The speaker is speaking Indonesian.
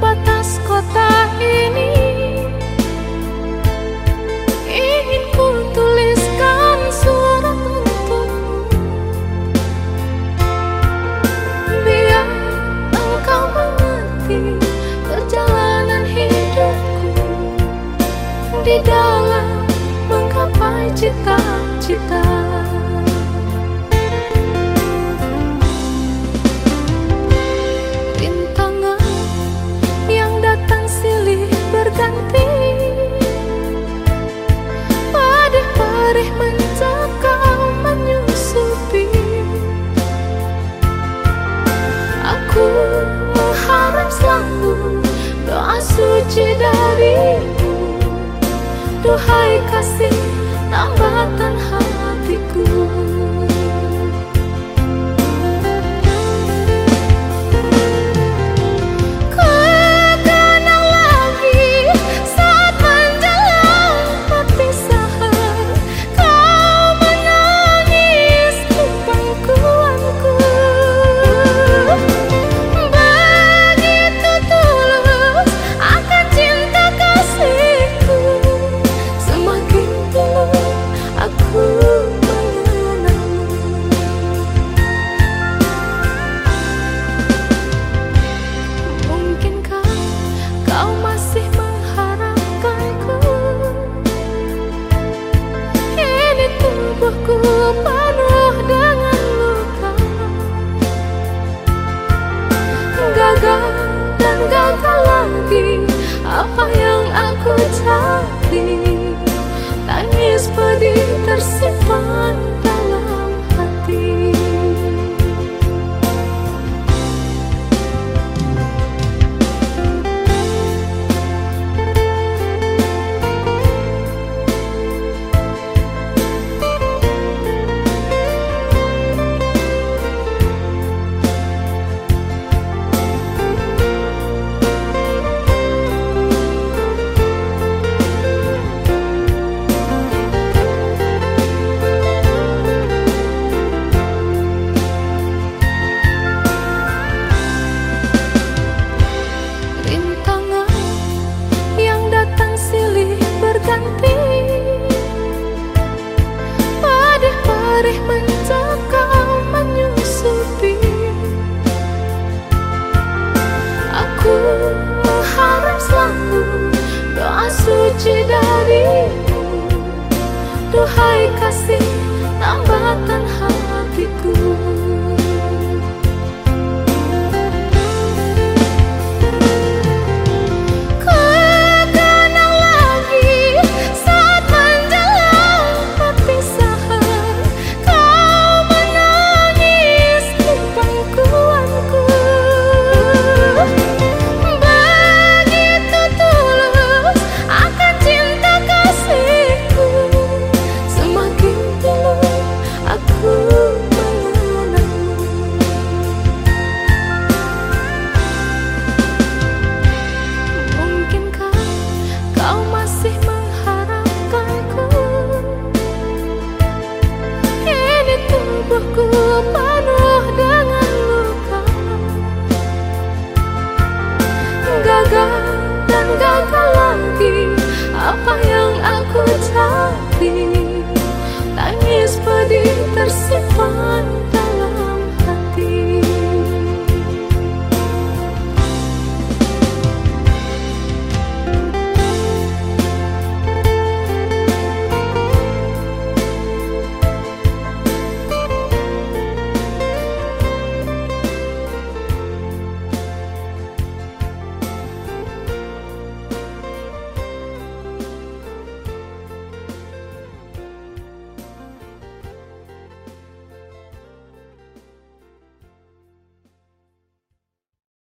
batas kota ini. Ingin ku tuliskan surat untukmu. Biar engkau mengerti perjalanan hidupku. Di dalam menggapai cita-cita. apa yang aku cari? Tangis pedih tersimpan. Tangis pedih tersimpan.